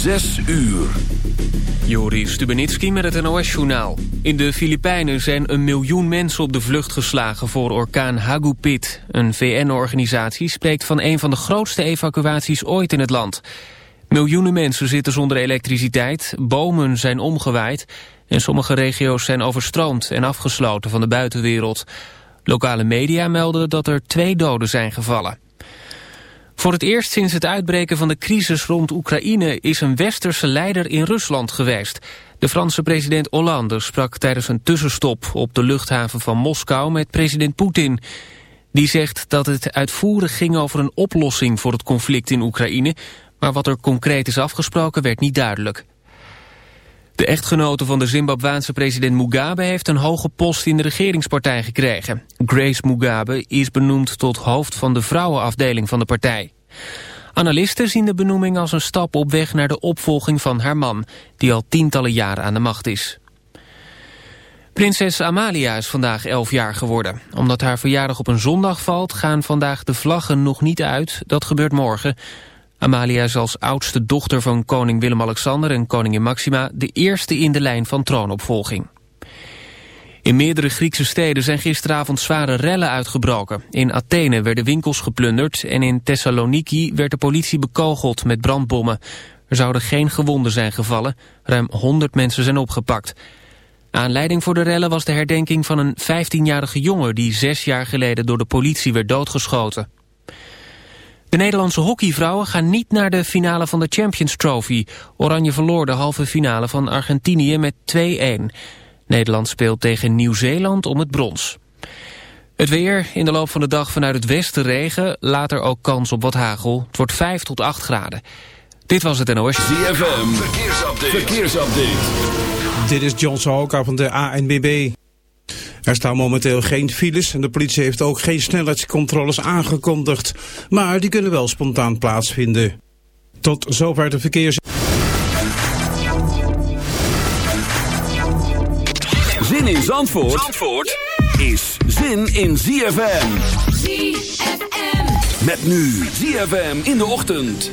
Zes uur. Joris Stubenitski met het NOS-journaal. In de Filipijnen zijn een miljoen mensen op de vlucht geslagen voor orkaan Hagupit. Een VN-organisatie spreekt van een van de grootste evacuaties ooit in het land. Miljoenen mensen zitten zonder elektriciteit, bomen zijn omgewaaid... en sommige regio's zijn overstroomd en afgesloten van de buitenwereld. Lokale media melden dat er twee doden zijn gevallen. Voor het eerst sinds het uitbreken van de crisis rond Oekraïne is een westerse leider in Rusland geweest. De Franse president Hollande sprak tijdens een tussenstop op de luchthaven van Moskou met president Poetin. Die zegt dat het uitvoerig ging over een oplossing voor het conflict in Oekraïne, maar wat er concreet is afgesproken werd niet duidelijk. De echtgenote van de Zimbabwaanse president Mugabe heeft een hoge post in de regeringspartij gekregen. Grace Mugabe is benoemd tot hoofd van de vrouwenafdeling van de partij. Analisten zien de benoeming als een stap op weg naar de opvolging van haar man, die al tientallen jaren aan de macht is. Prinses Amalia is vandaag elf jaar geworden. Omdat haar verjaardag op een zondag valt, gaan vandaag de vlaggen nog niet uit. Dat gebeurt morgen. Amalia is als oudste dochter van koning Willem-Alexander en koningin Maxima... de eerste in de lijn van troonopvolging. In meerdere Griekse steden zijn gisteravond zware rellen uitgebroken. In Athene werden winkels geplunderd en in Thessaloniki werd de politie bekogeld met brandbommen. Er zouden geen gewonden zijn gevallen, ruim 100 mensen zijn opgepakt. Aanleiding voor de rellen was de herdenking van een 15-jarige jongen... die zes jaar geleden door de politie werd doodgeschoten. De Nederlandse hockeyvrouwen gaan niet naar de finale van de Champions Trophy. Oranje verloor de halve finale van Argentinië met 2-1. Nederland speelt tegen Nieuw-Zeeland om het brons. Het weer, in de loop van de dag vanuit het westen regen... later ook kans op wat hagel. Het wordt 5 tot 8 graden. Dit was het NOS. ZFM, verkeersupdate. verkeersupdate. Dit is John Sahoka van de ANBB. Er staan momenteel geen files en de politie heeft ook geen snelheidscontroles aangekondigd. Maar die kunnen wel spontaan plaatsvinden. Tot zover de verkeers... Zin in Zandvoort, Zandvoort is zin in ZFM. ZFM. Met nu ZFM in de ochtend.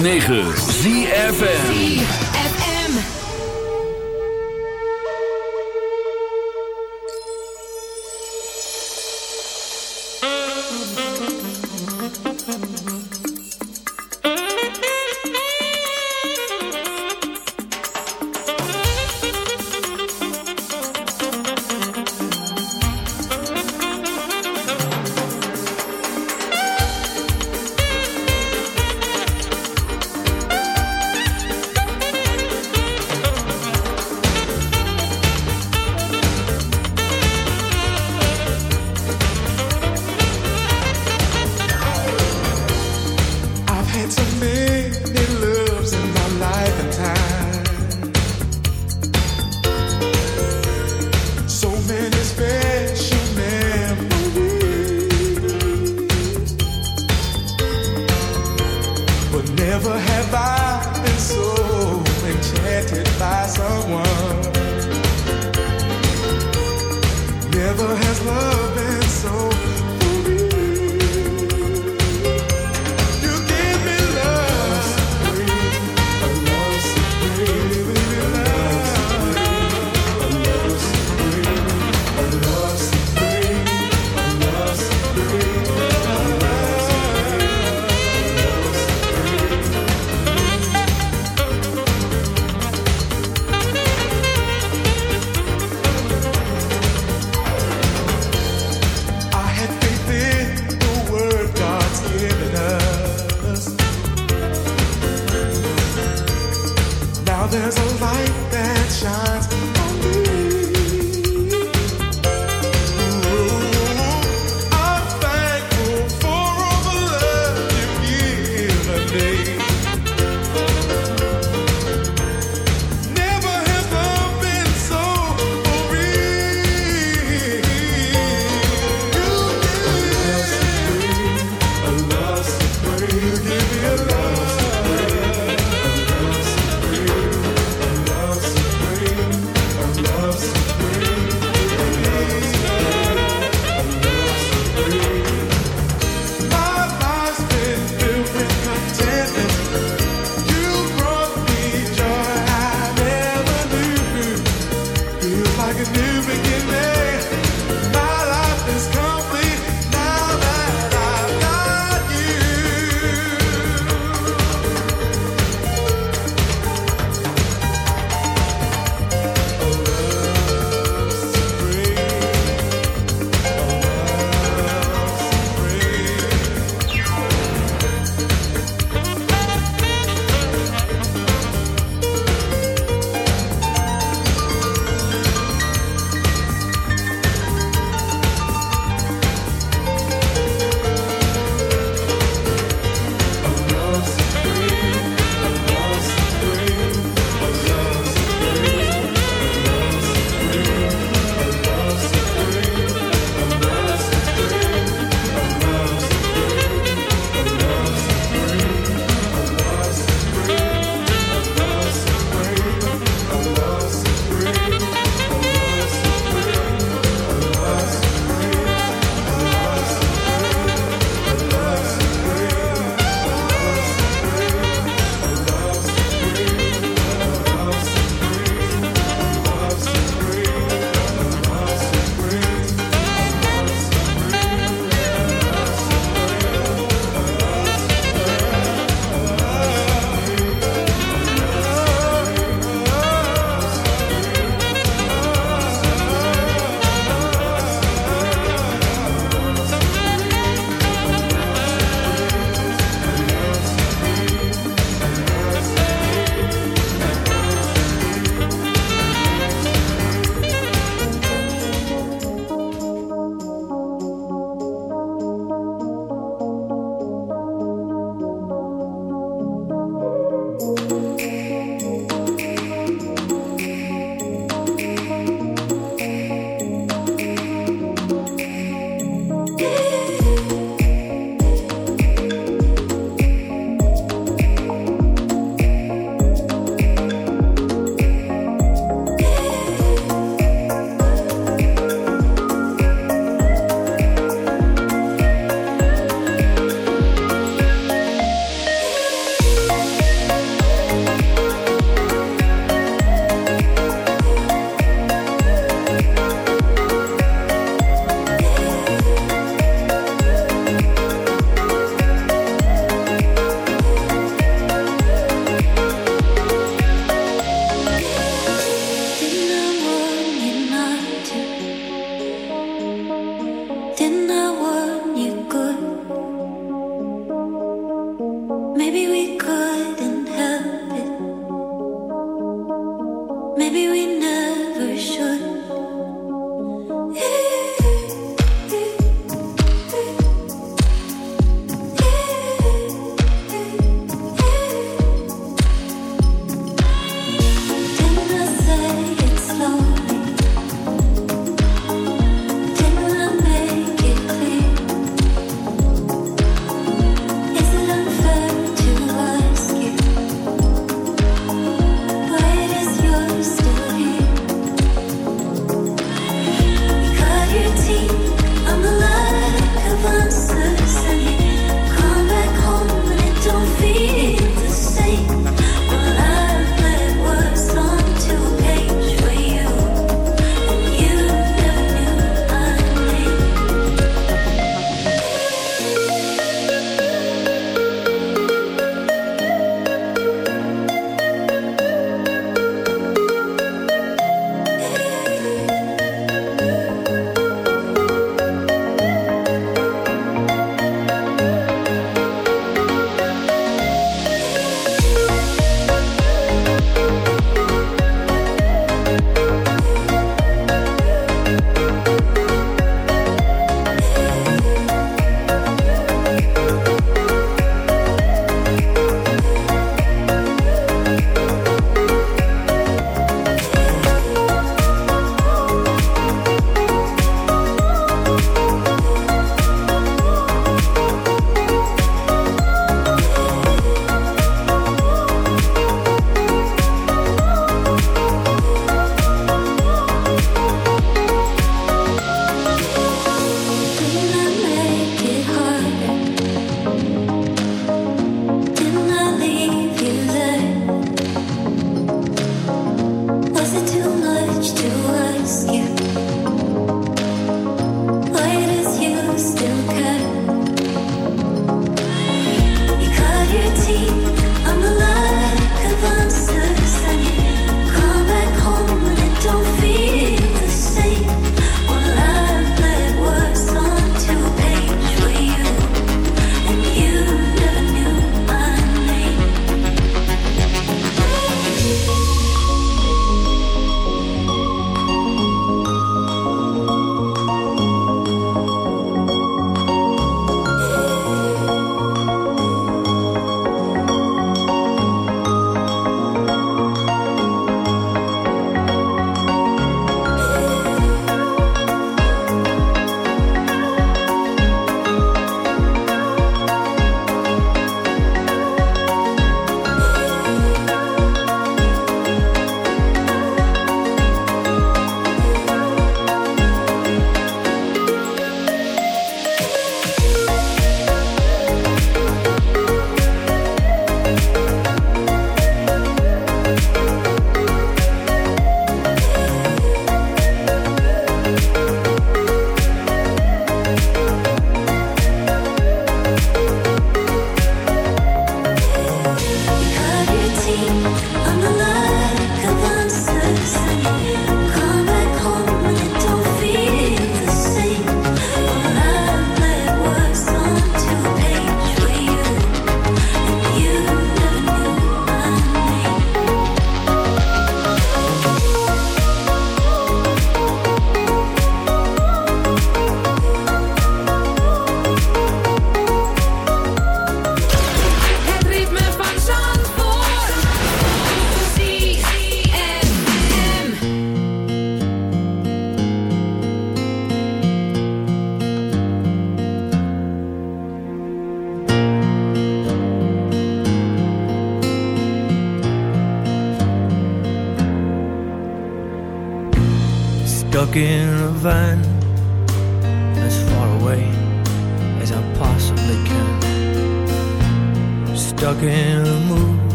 106.9 ZFN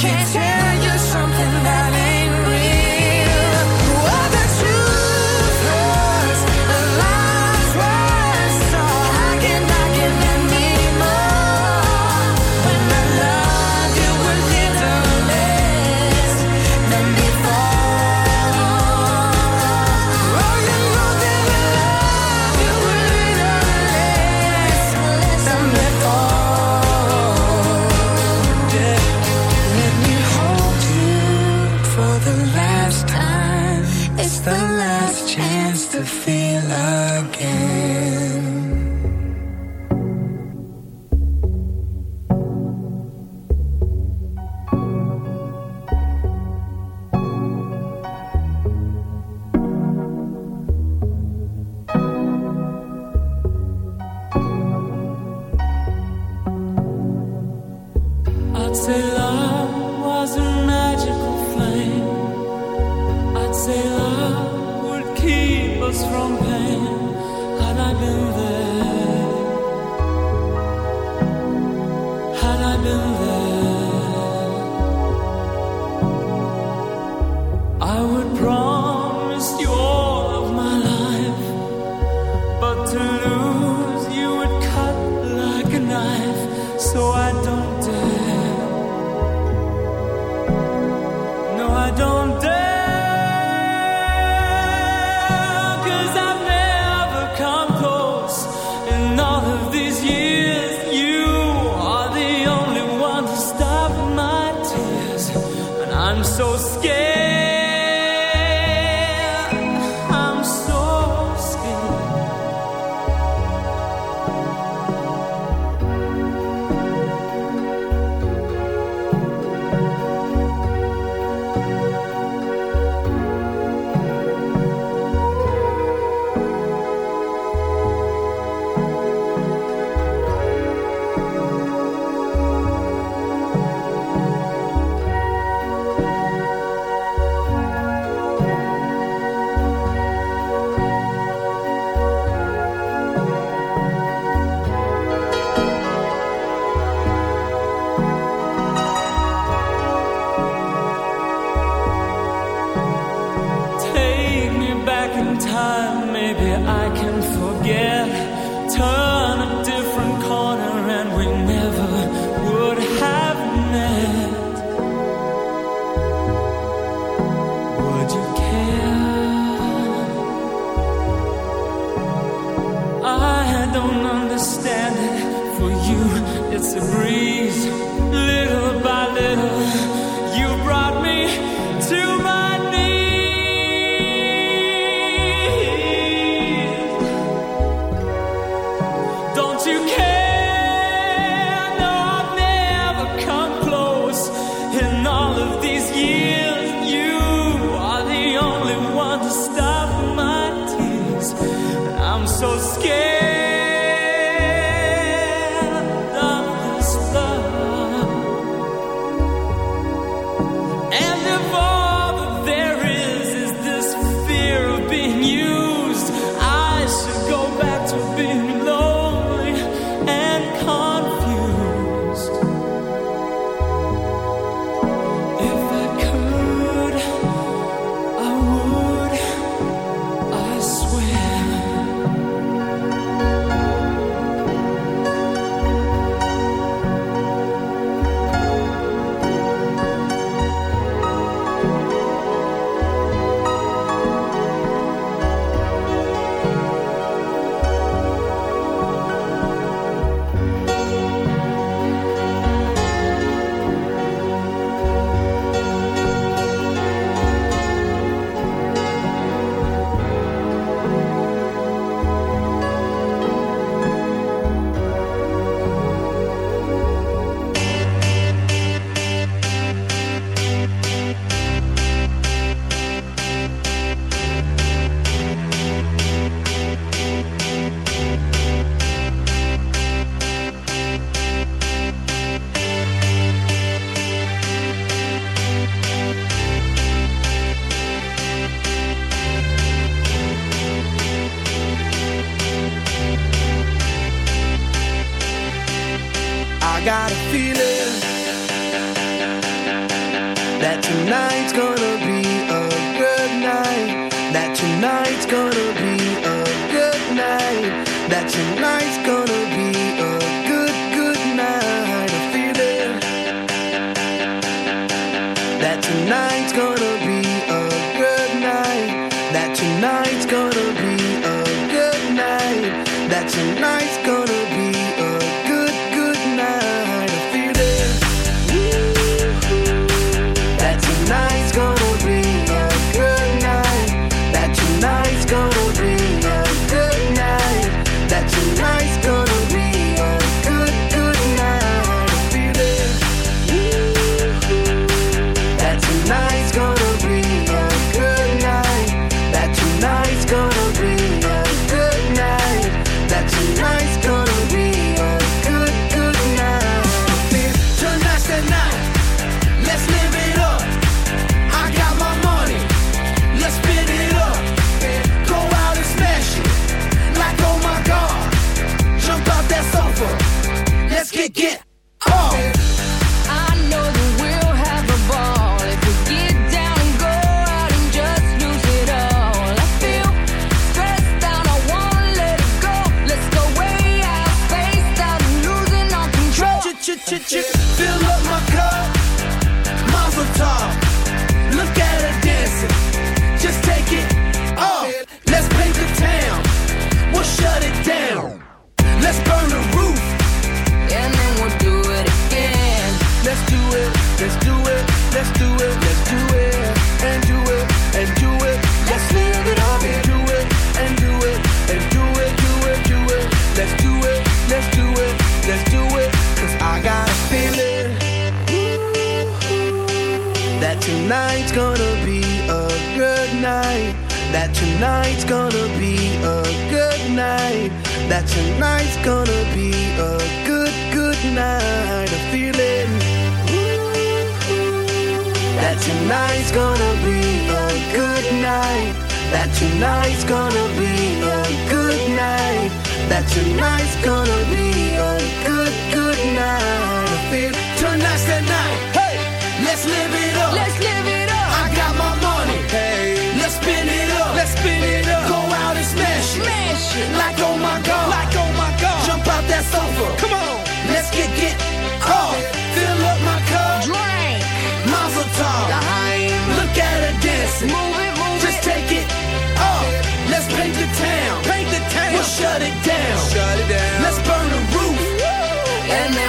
Can't tell you something that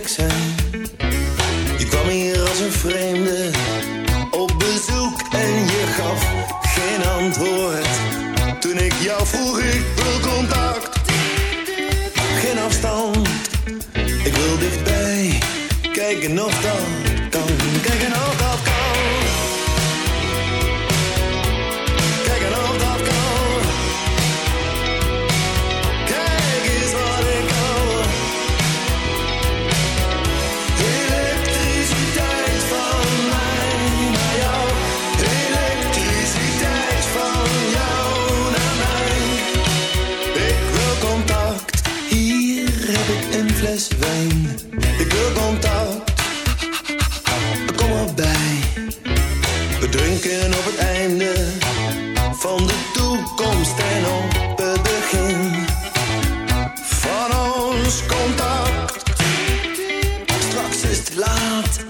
We Straks is het laat,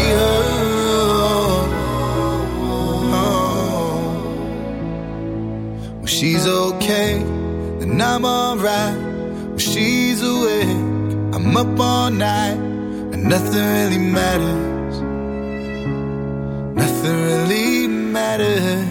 I'm. When she's awake, I'm up all night. And nothing really matters. Nothing really matters.